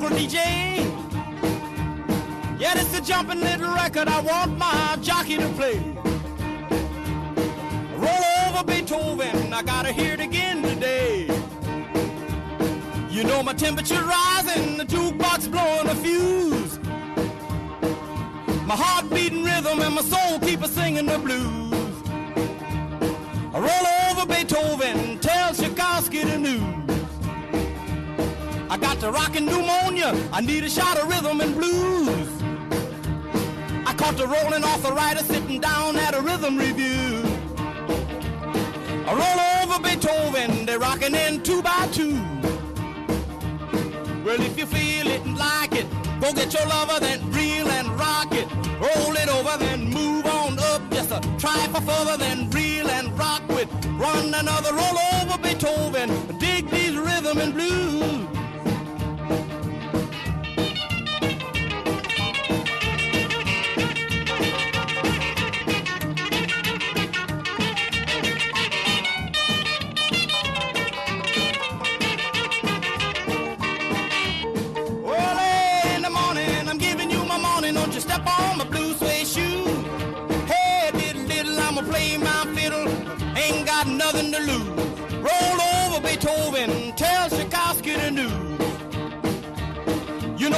local DJ. Yeah, it's a jumping little record I want my jockey to play. Roll over Beethoven, I gotta hear it again today. You know my temperature rising, the jukebox blowing a fuse. My heart beating rhythm and my soul keep a singing the blues. Roll over Beethoven, tell Tchaikovsky the news. I got the rockin' pneumonia. I need a shot of rhythm and blues. I caught the rolling arthritis sitting down at a rhythm revue. I roll over Beethoven, they're rocking in two by two. Well, if you feel it and like it, go get your lover, then reel and rock it. Roll it over, then move on up just a trifle further, then reel and rock with. Run another roll over Beethoven, dig these rhythm and blues.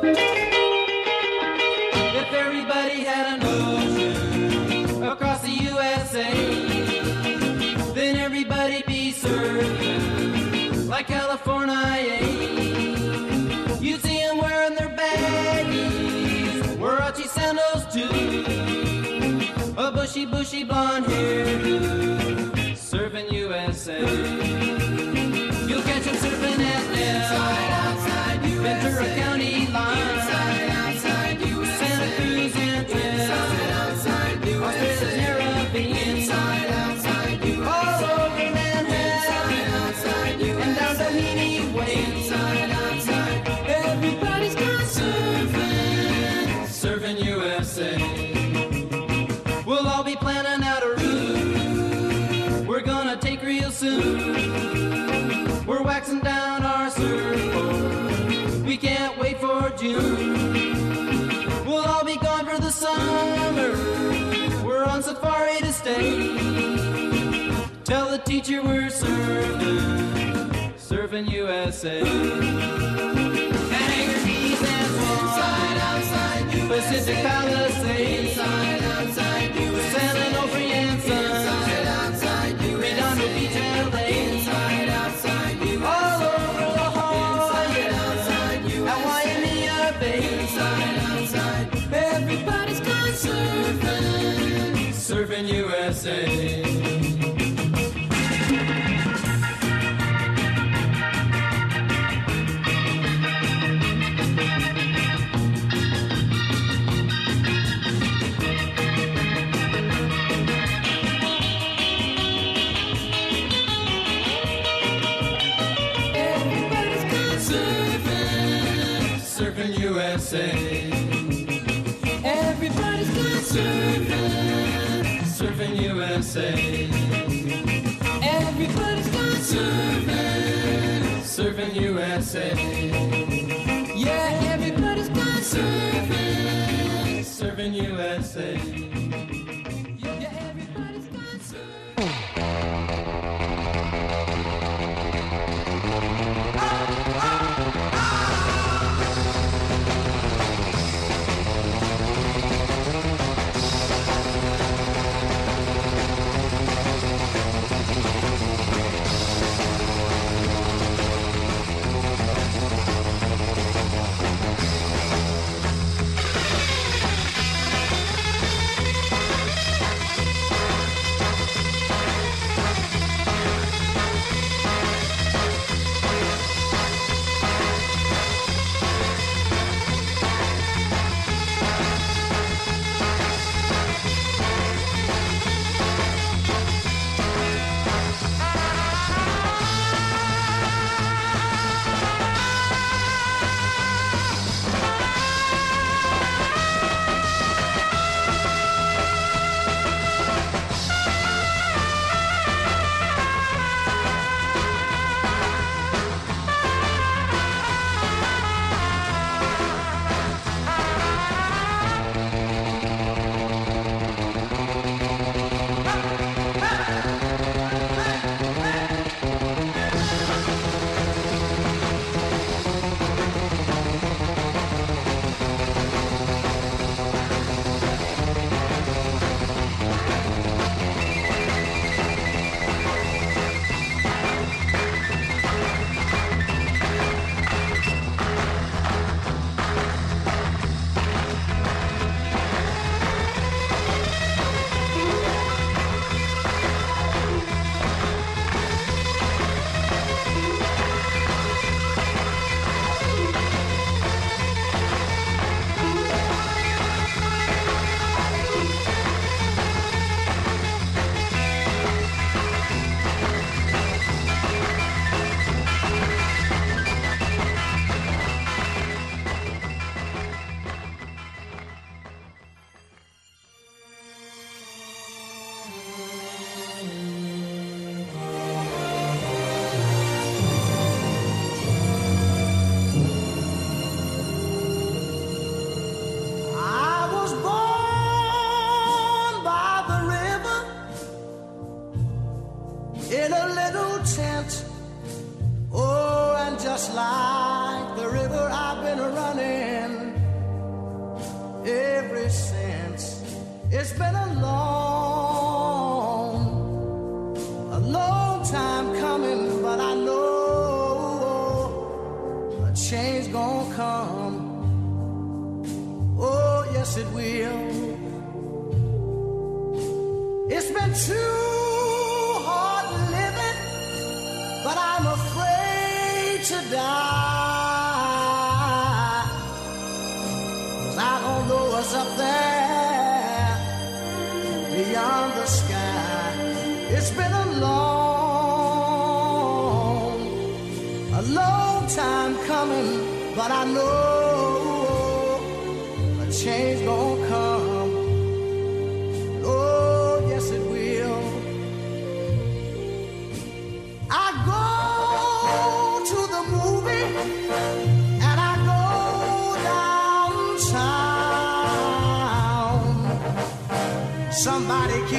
If everybody had an ocean across the USA, then everybody'd be surfing like California. You'd see them wearing their baggies, huarache sandals too, a bushy, bushy blonde hairdo, serving USA. bouncing down our surfboard. We can't wait for June. We'll all be gone for the summer. We're on safari to stay. Tell the teacher we're surfing, surfing USA. Hangers, knees, and. Inside, outside, USA. Pacific Palisades. Inside, outside, USA. San Onofre Sun. Surfing USA. USA. Everybody's got surfing, surfing USA. Yeah, everybody's got surfing, surfing USA. It's been too hard living, but I'm afraid to die. Cause I don't know what's up there beyond the sky. It's been a long, a long time coming, but I know a change gonna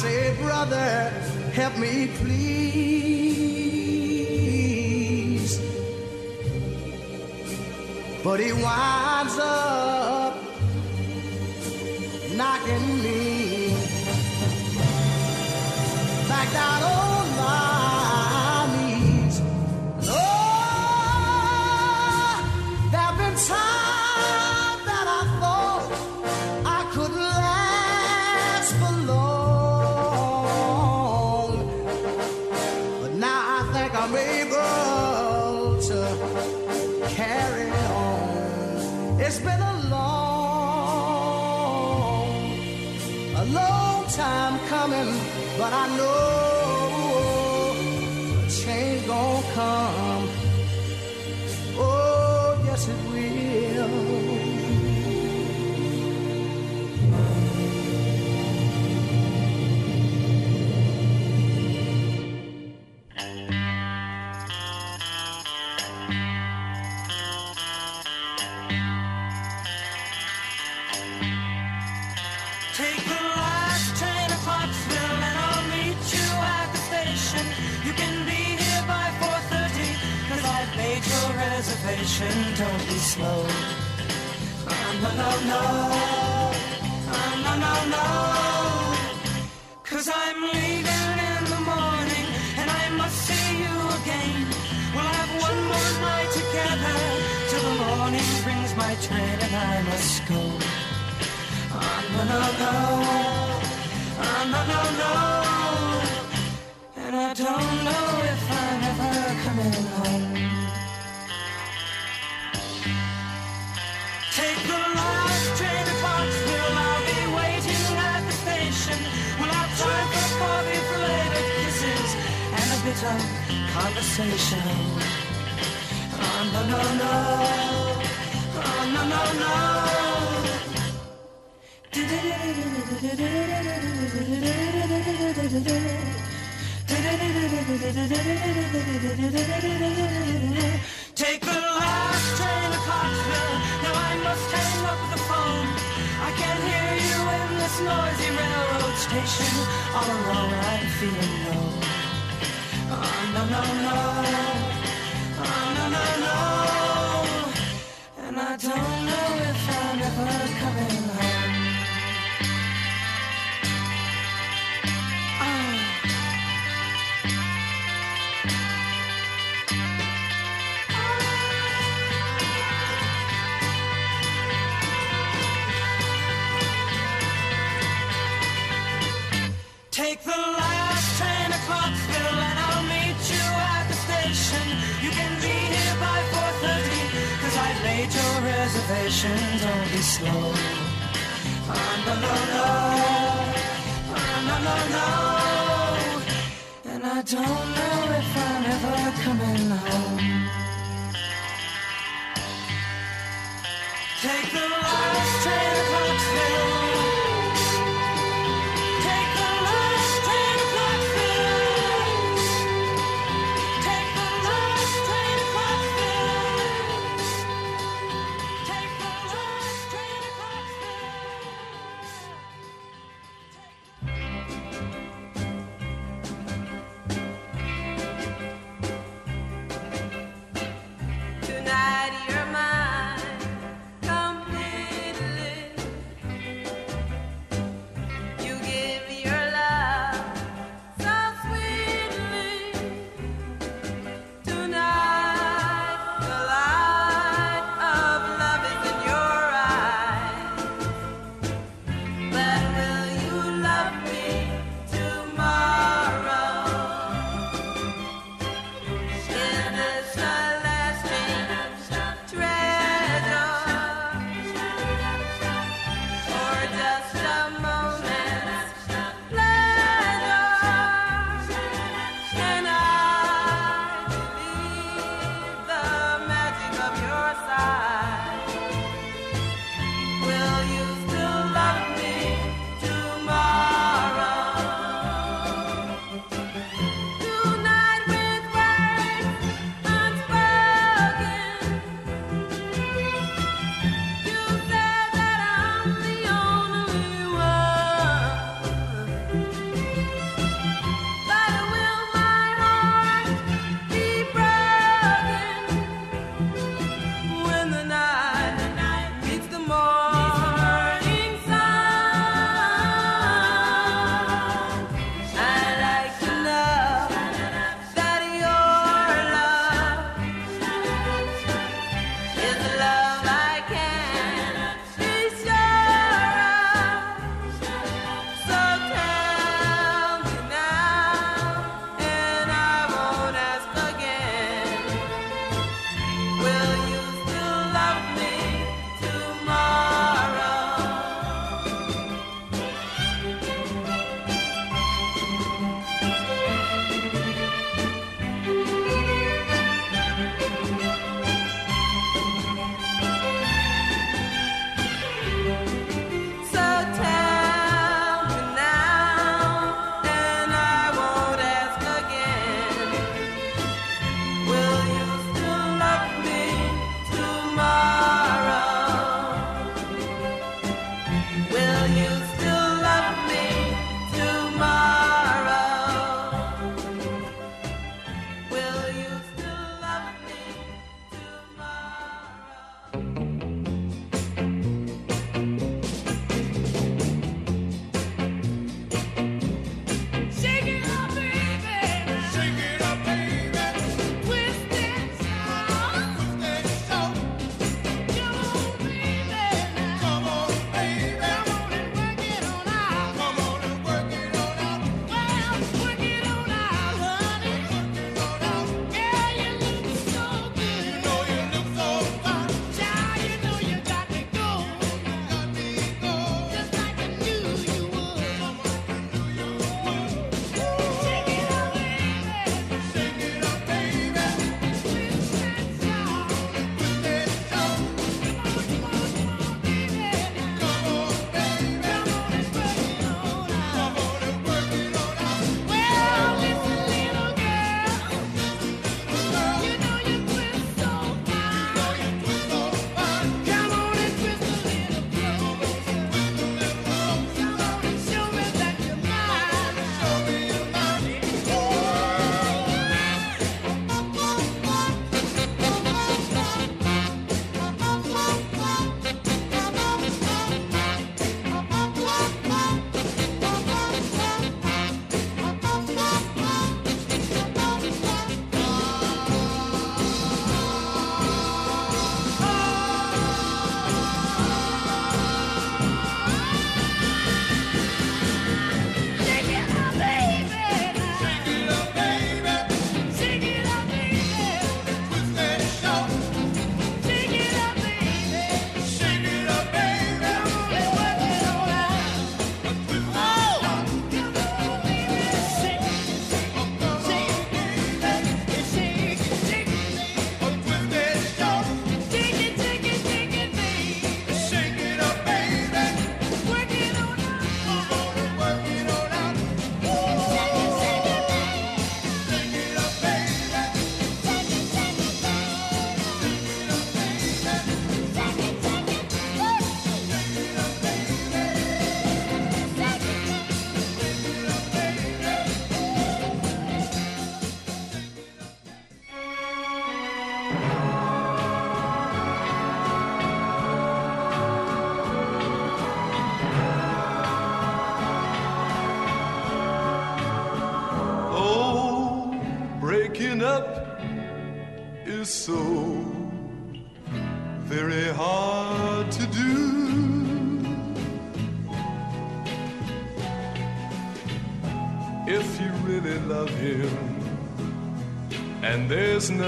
say, Brother, help me please. But he winds up but I know Take the last train to Clarksville. Now I must hang up the phone. I can't hear you in this noisy railroad station. All alone, I'm feeling low. Oh, ah, no, no, no. Oh, no, no, no. And I don't know if I'm ever coming salvation, don't be slow. Oh, no, no, no. Oh, no, no, no. And I don't know if I'm ever coming home.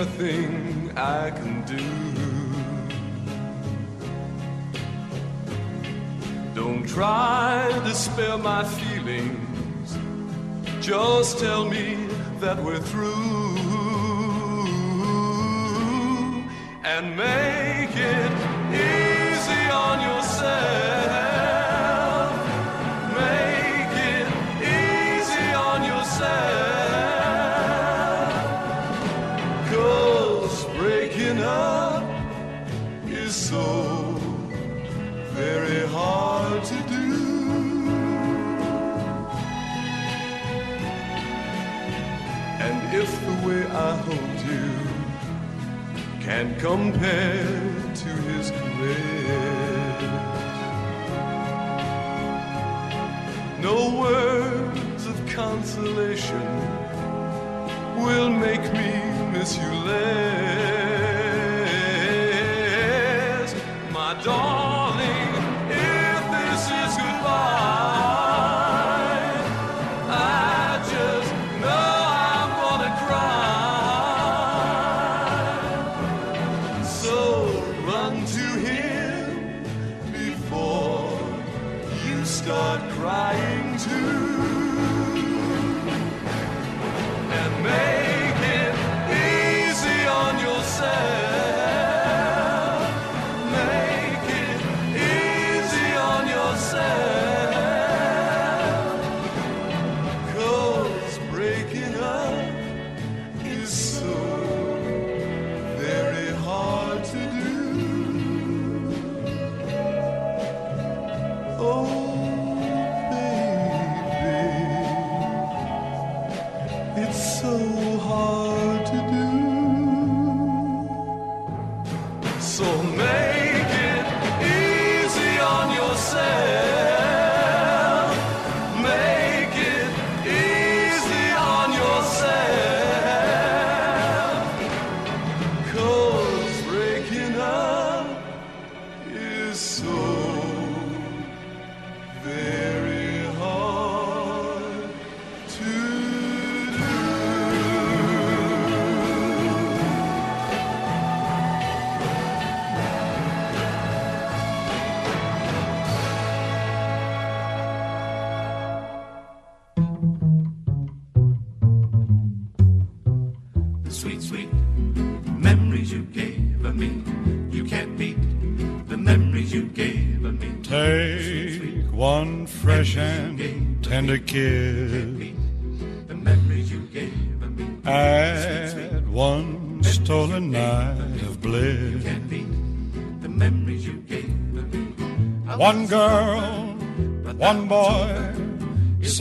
Nothing I can do. Don't try to spare my feelings. Just tell me that we're through and make it easy on yourself. Can compare to his caress, no words of consolation will make me miss you less.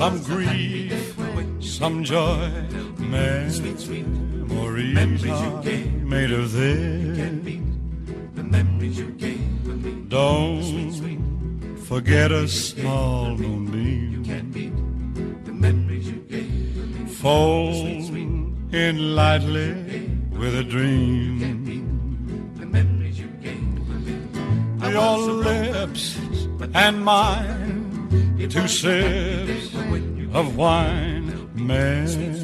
Some grief, some joy. Memories are made of this. Don't forget a small moonbeam. Fold in lightly with a dream. Your lips and mine, two sips of wine. Memories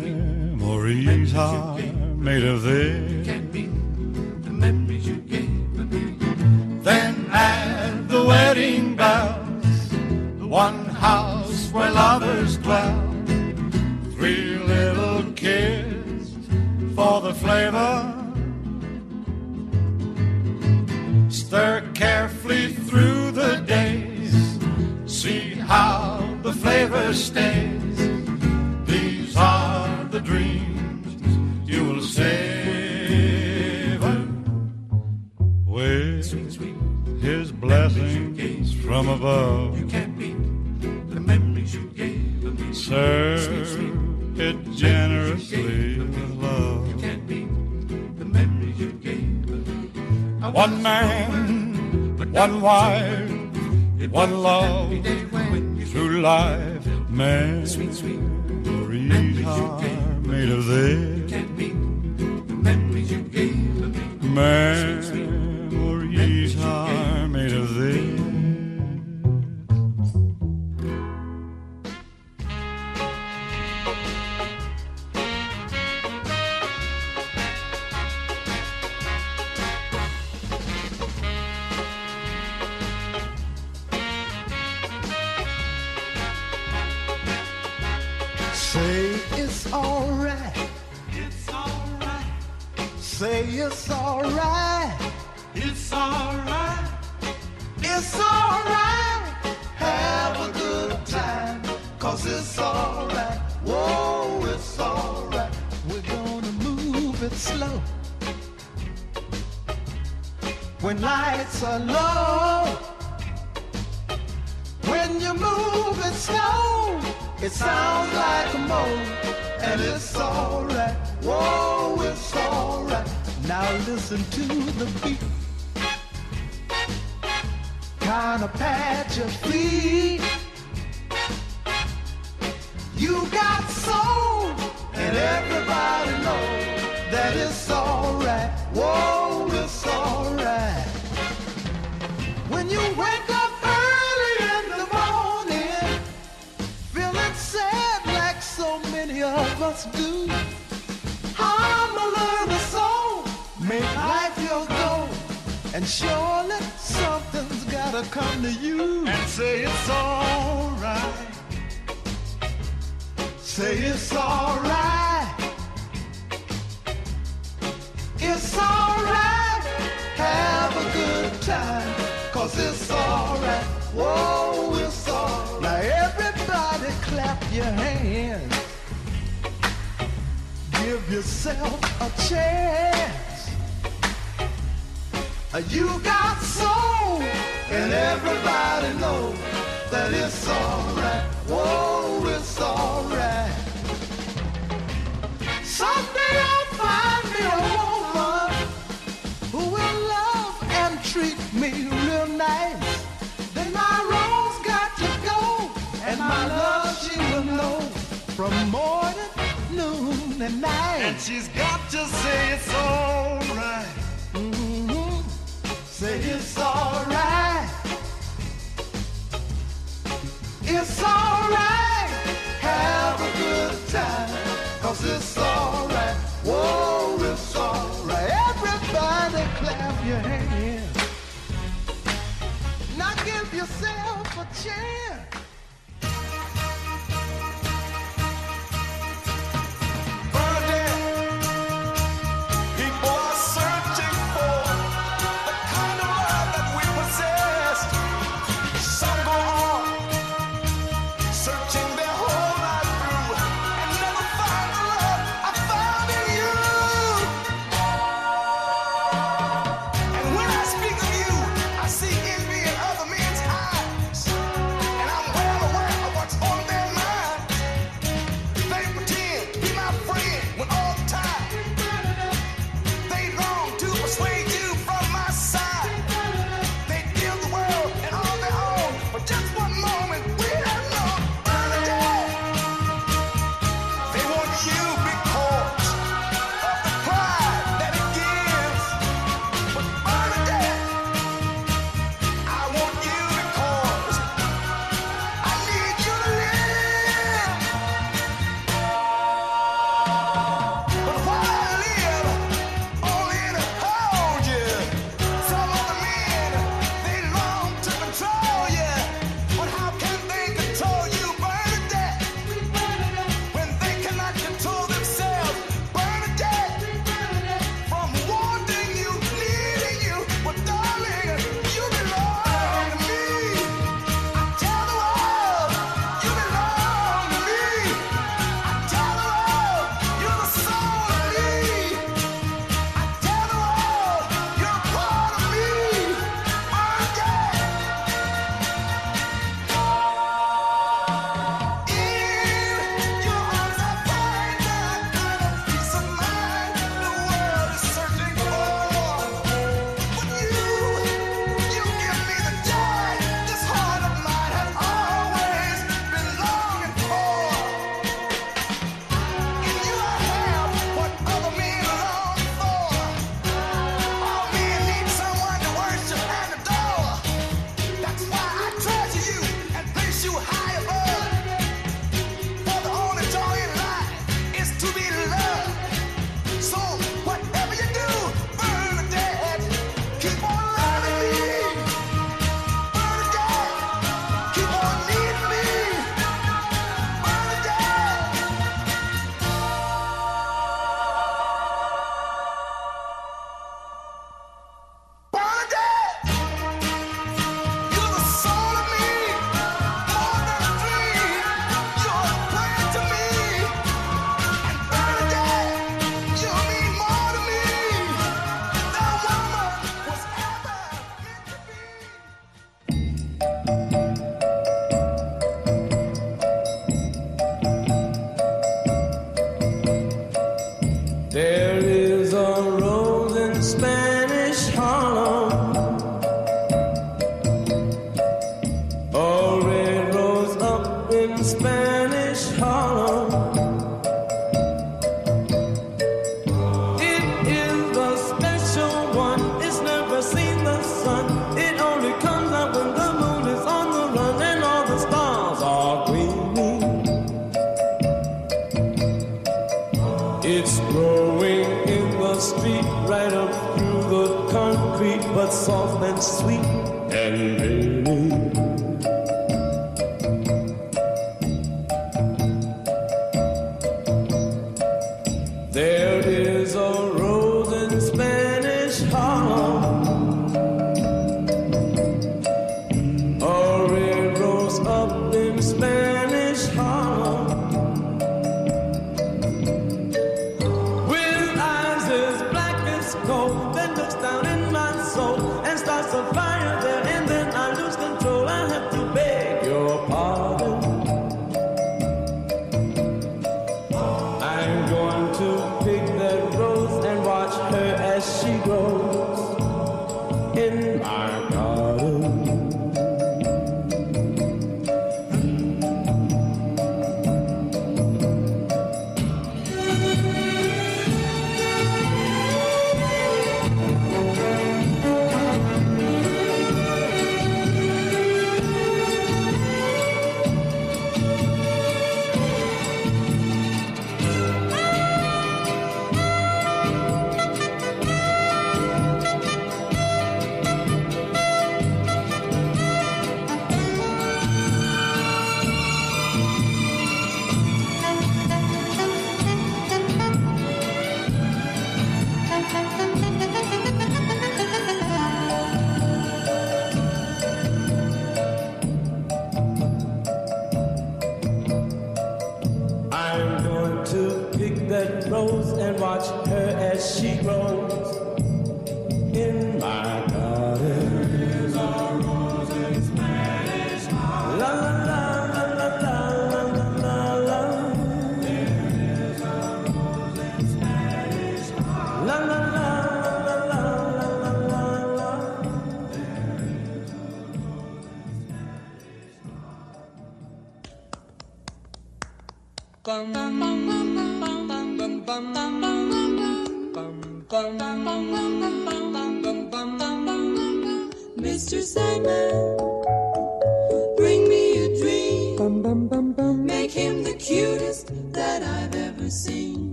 are made of this. Then add the wedding bells, the one house where lovers dwell. Flavor stays. These are the dreams you will savor with his blessings from above. Can't beat the memories you gave me. Serve it generously with love. Can't beat the memories you gave me. One man, one wife, one love through life. Man, sweet, sweet memories are made of this. Can't beat the memories you gave me. memories alright. Have a good time. Cause it's alright. Whoa, it's alright. We're gonna move it slow. When lights are low. When you move it slow, it sounds like a moan. And it's alright. Whoa, it's alright. Now listen to the beat. Kinda pat your feet. You got soul, and everybody knows that it's alright. Whoa, it's alright. When you wake up early in the morning, feeling sad like so many of us do. I'm a little soul, make life your goal, and surely something's gotta come to you and say it's alright. Say it's alright. It's alright. Have a good time. Cause it's alright. Whoa, it's alright. Now everybody clap your hands. Give yourself a chance. You got soul, and everybody knows that it's alright. Whoa, it's alright. Someday I'll find me a woman who will love and treat me real nice. Then my rose got to go, and my love she will know from morning, noon, and night. And she's got to say it's alright. Say it's alright. It's alright. Have a good time. Cause it's alright. Whoa, it's alright. Everybody clap your hands. Now give yourself a chance.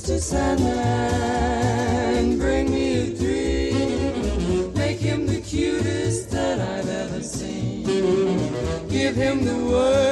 Mr. Sandman, bring me a dream. Make him the cutest that I've ever seen. Give him the word.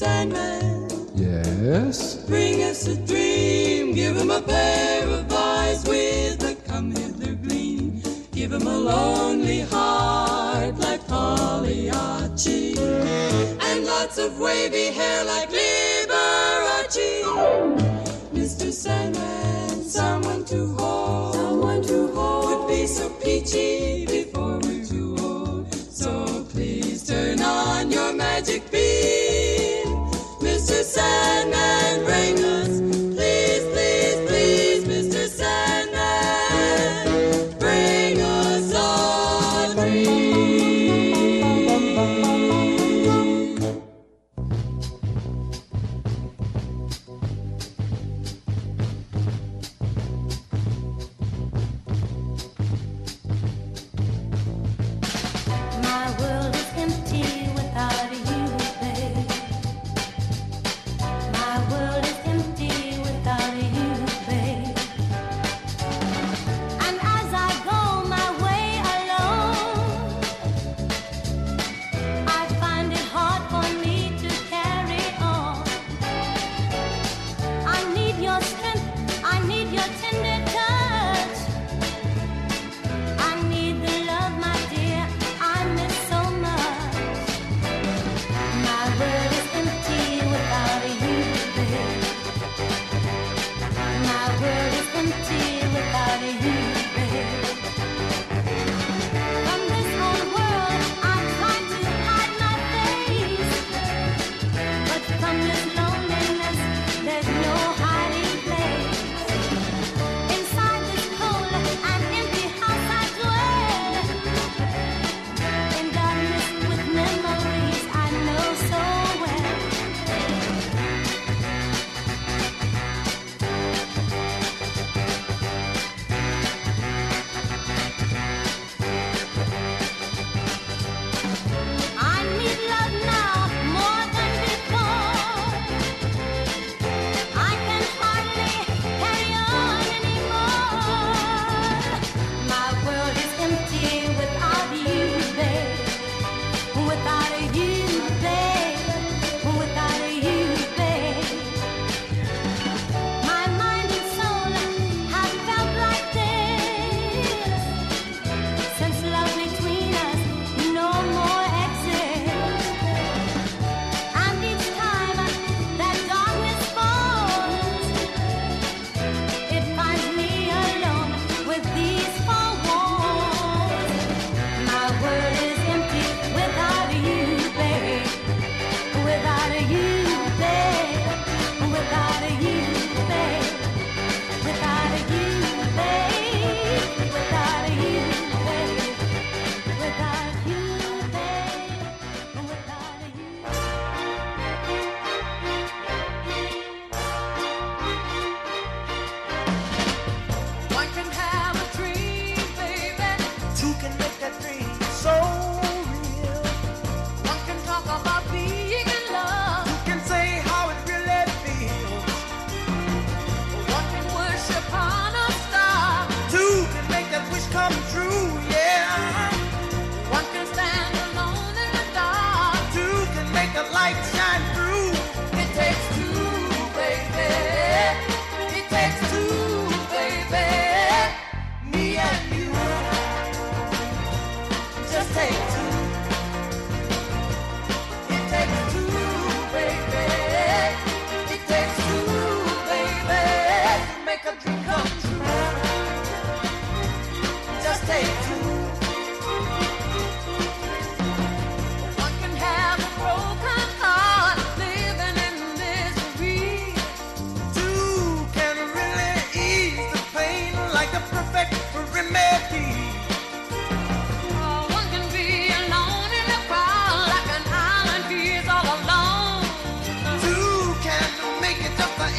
Sandman. Yes. Bring us a dream. Give him a pair of eyes with a come hither gleam. Give him a lonely heart like Pagliacci. And lots of wavy hair like Liberace. Mr. Sandman, someone to hold. Someone to hold. Would be so peachy.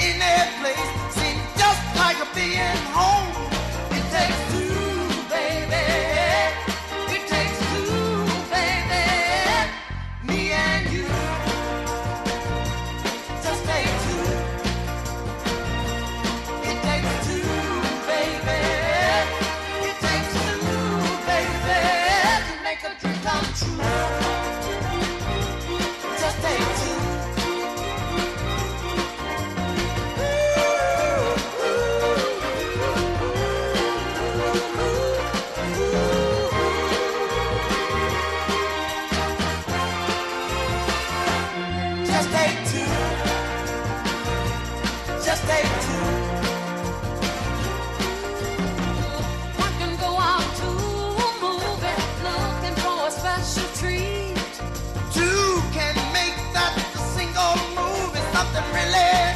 in that place seems just like being home. really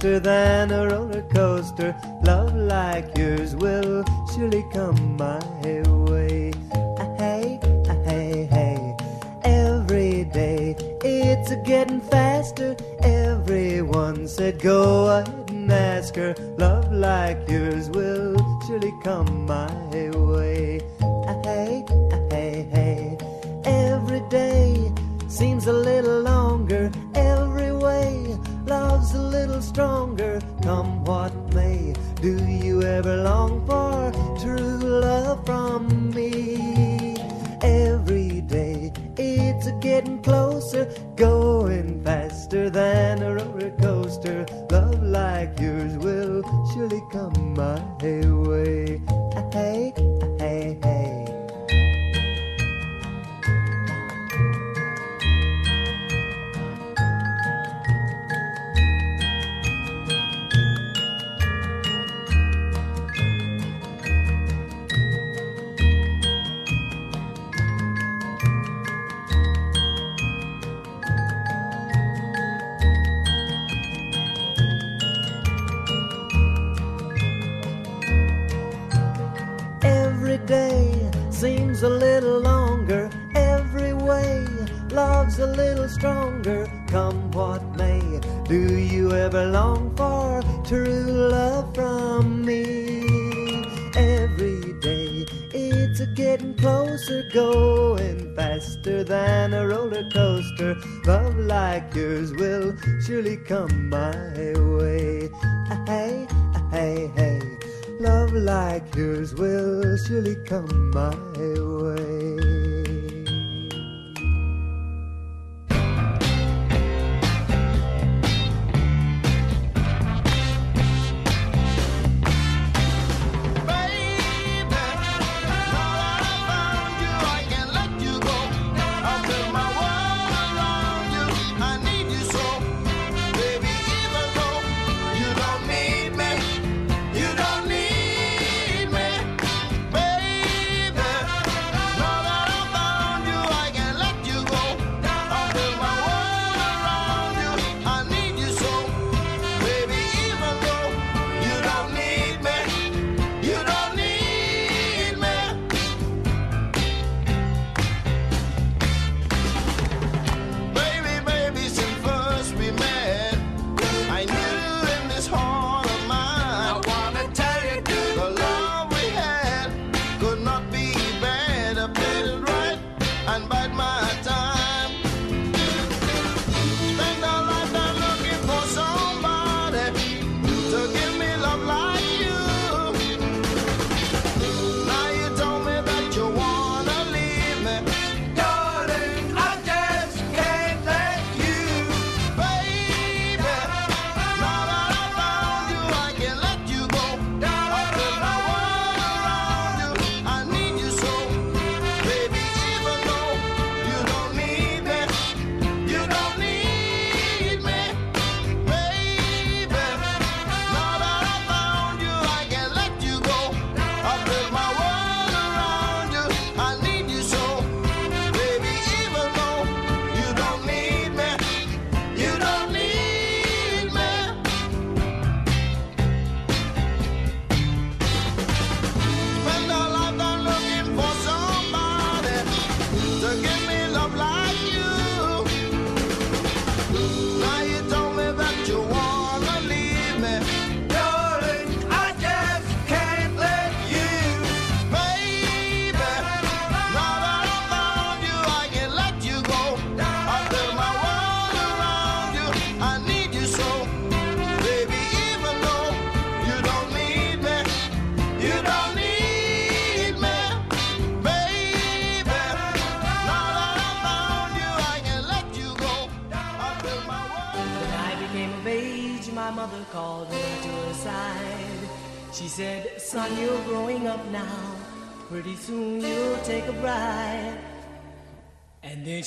faster than a roller coaster. Love like yours will surely come my way. Ah, hey, ah, hey, hey. Every day it's a getting faster. Everyone said go ahead and ask her. Love like yours will surely come my way.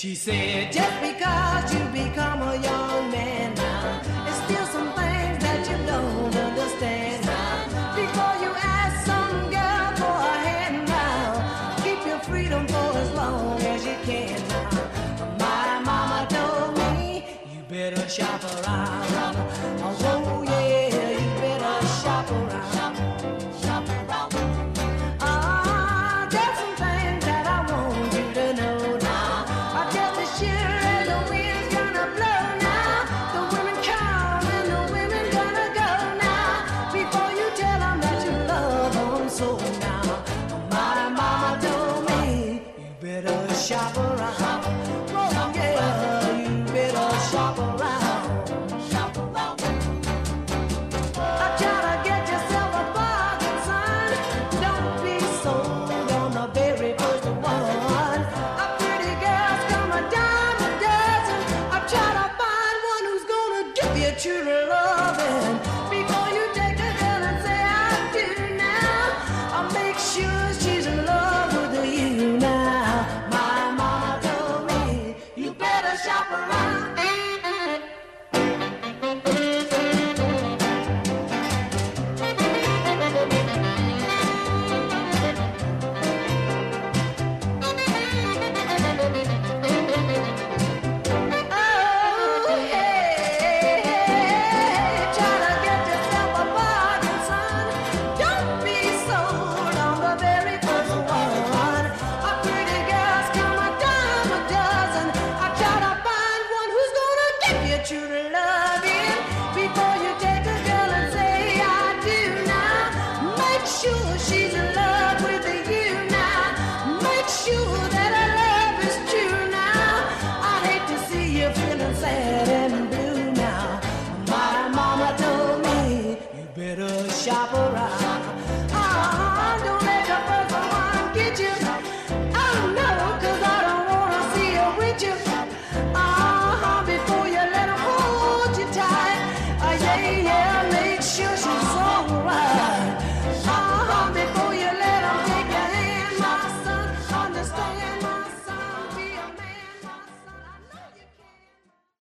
She said, just because you become a young man now, it's still some things that you don't understand now. Before you ask some girl for a hand now, keep your freedom for as long as you can now. My mama told me, you better shop around.